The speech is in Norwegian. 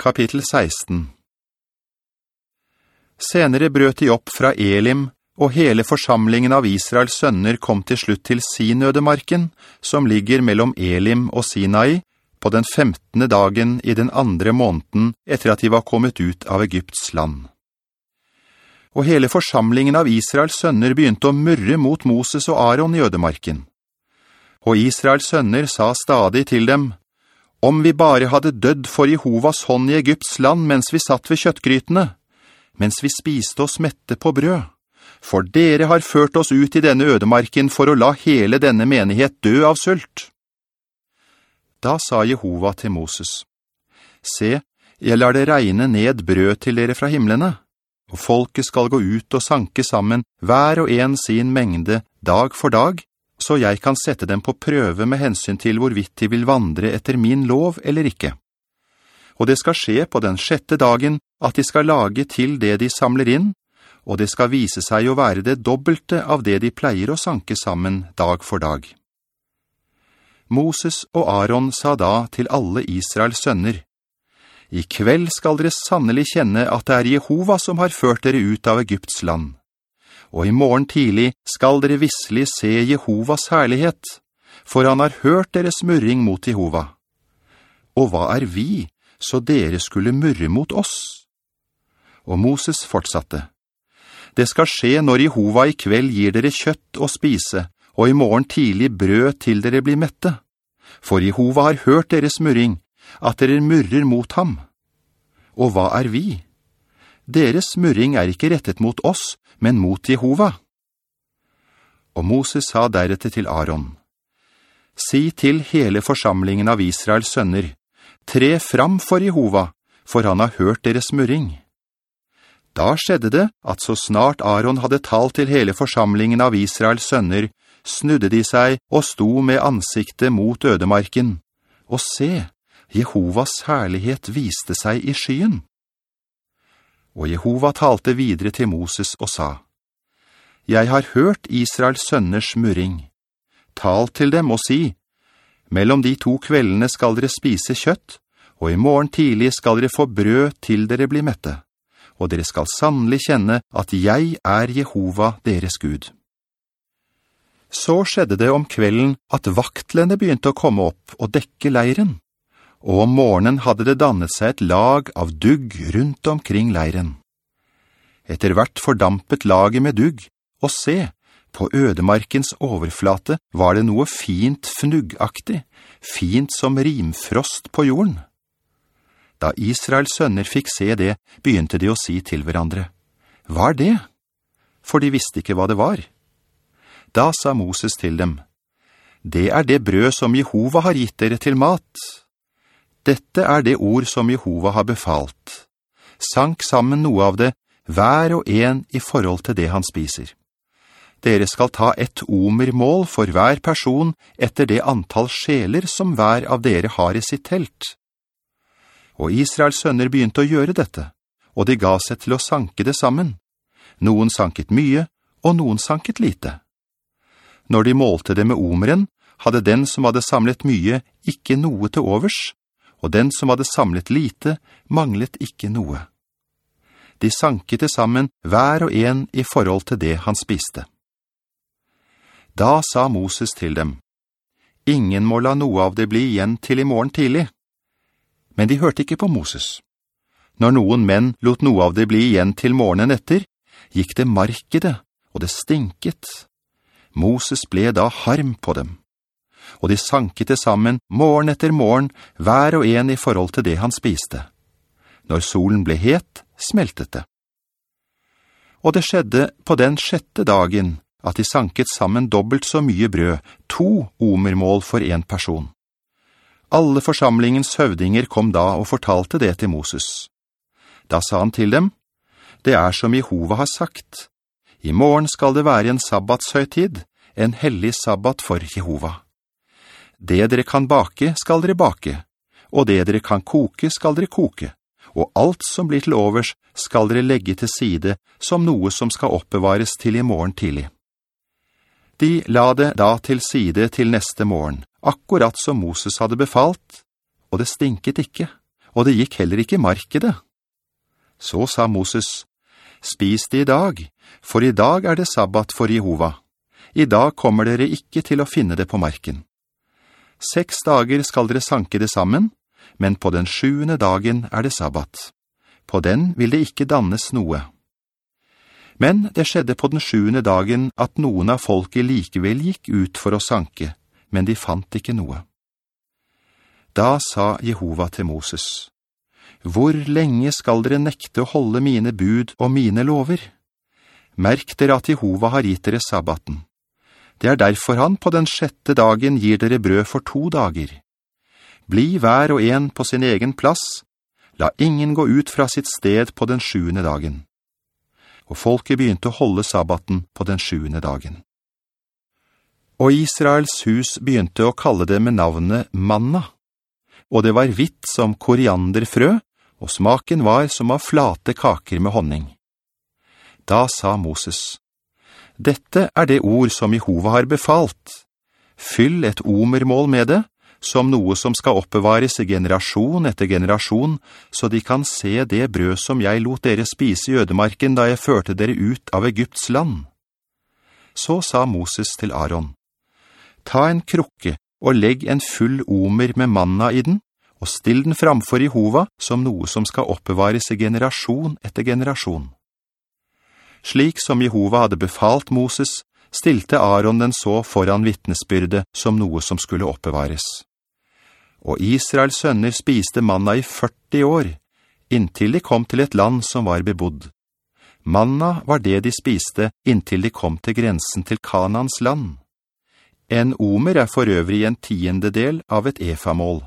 Kapittel 16 Senere brøt de opp fra Elim, og hele forsamlingen av Israels sønner kom til slutt til Sinødemarken, som ligger mellom Elim og Sinai, på den femtende dagen i den andre måneden etter at de var kommet ut av Egypts land. Og hele forsamlingen av Israels sønner begynte å murre mot Moses og Aaron i ødemarken. Og Israels sønner sa stadig til dem, «Om vi bare hadde dødd for Jehovas hånd i Egypts land mens vi satt ved kjøttgrytene, mens vi spiste oss mette på brød, for dere har ført oss ut i denne ødemarken for å la hele denne menighet dø av sult.» Da sa Jehova til Moses, «Se, jeg lar det regne ned brød til dere fra himmelene, og folket skal gå ut og sanke sammen hver og en sin mengde dag for dag, så jeg kan sette dem på prøve med hensyn til hvorvidt de vil vandre etter min lov eller ikke. Og det skal skje på den sjette dagen at de skal lage til det de samler inn, og det skal vise seg å være det dobbelte av det de pleier å sanke sammen dag for dag. Moses og Aaron sa da til alle Israels sønner, «I kveld skal dere sannelig kjenne at det er Jehova som har ført dere ut av Egypts land. Og i morgen tidlig skal dere visselig se Jehovas herlighet, for han har hørt deres murring mot Jehova. Og hva er vi, så dere skulle murre mot oss?» Og Moses fortsatte, «Det skal skje når Jehova i kveld gir dere kjøtt å spise, og i morgen tidlig brød til dere blir mette. For Jehova har hørt deres murring, at dere murrer mot ham. Og hva er vi? Deres murring er ikke rettet mot oss, men mot Jehova. Og Moses sa deretter til Aaron, «Si til hele forsamlingen av Israels sønner, tre fram for Jehova, for han har hørt deres murring.» Da skjedde det at så snart Aaron hadde talt til hele forsamlingen av Israels sønner, snudde de seg og sto med ansiktet mot ødemarken. Og se, Jehovas herlighet viste seg i skyen. Og Jehova talte videre til Moses og sa, «Jeg har hørt Israels sønners murring. Tal til dem og si, «Mellom de to kveldene skal dere spise kjøtt, og i morgen tidlig skal dere få brød til dere blir mette, og dere skal sannelig kjenne at jeg er Jehova deres Gud.» Så skjedde det om kvelden at vaktlene begynte å komme opp og dekke leiren, og om morgenen hadde det dannet seg et lag av dugg rundt omkring leiren. Etter hvert fordampet laget med dugg, og se, på ødemarkens overflate var det noe fint fnuggaktig, fint som rimfrost på jorden. Da Israels sønner fikk se det, begynte de å si til hverandre, «Hva er det?» For de visste ikke hva det var. Da sa Moses til dem, «Det er det brød som Jehova har gitt dere til mat. Dette er det ord som Jehova har befalt. Sank sammen noe av det, hver og en i forhold til det han spiser. Dere skal ta et omermål for hver person etter det antall sjeler som hver av dere har i sitt telt. Og Israels sønner begynte å gjøre dette, og de ga seg til å sanke det sammen. Noen sanket mye, og noen sanket lite. Når de målte det med omeren, hadde den som hadde samlet mye ikke noe til overs, og den som hadde samlet lite manglet ikke noe. De sanket til sammen hver og en i forhold til det han spiste. Da sa Moses til dem, «Ingen må la noe av det bli igjen til i morgen tidlig.» Men de hørte ikke på Moses. Når noen menn lot noe av det bli igjen til morgenen etter, gikk det markedet, og det stinket, Moses ble da harm på dem. Og de sanket det sammen morgen etter morgen, hver og en i forhold til det han spiste. Når solen ble het, smeltet det. Og det skjedde på den sjette dagen at de sanket sammen dobbelt så mye brød, to omermål for en person. Alle forsamlingens høvdinger kom da og fortalte det til Moses. Da sa han til dem, «Det er som Jehova har sagt, i morgen skal det være en sabbatshøytid, en hellig sabbat for Jehova. Det dere kan bake, skal dere bake, og det dere kan koke, skal dere koke, og alt som blir til overs, skal dere legge til side som noe som skal oppbevares til i morgen tidlig. De la det da til side til neste morgen, akkurat som Moses hadde befalt, og det stinket ikke, og det gikk heller ikke markedet. Så sa Moses, «Spis det i dag, for i dag er det sabbat for Jehova. I dag kommer dere ikke til å finne det på marken. Seks dager skal dere sanke det sammen, men på den sjuende dagen er det sabbat. På den vil det ikke dannes noe.» Men det skjedde på den sjuende dagen at noen av folket likevel gikk ut for å sanke, men de fant ikke noe. Da sa Jehova til Moses, «Hvor lenge skal dere nekte å holde mine bud og mine lover? Merk dere at Jehova har gitt dere sabbaten. Det er derfor han på den sjette dagen gir dere brød for to dager. Bli hver og en på sin egen plass, la ingen gå ut fra sitt sted på den sjuende dagen.» Og folket begynte å holde sabbaten på den sjuende dagen. Og Israels hus begynte å kalle det med navnet manna, og det var hvitt som korianderfrø, og smaken var som av flate kaker med honning. Da sa Moses, «Dette er det ord som Jehova har befalt. Fyll et omermål med det, som noe som skal oppbevares i generasjon etter generasjon, så de kan se det brød som jeg lot dere spise i ødemarken da jeg førte dere ut av Egypts land.» Så sa Moses til Aaron, «Ta en krukke og legg en full omer med manna i den, og still den framfor Jehova som noe som skal oppbevares i generasjon etter generasjon. Slik som Jehova hadde befalt Moses, stilte Aaron den så foran vittnesbyrde som noe som skulle oppbevares. Og Israels sønner spiste manna i 40 år, inntil de kom til et land som var bebodd. Manna var det de spiste inntil de kom til grensen til Kanans land. En omer er for øvrig en tiendedel av et efamål.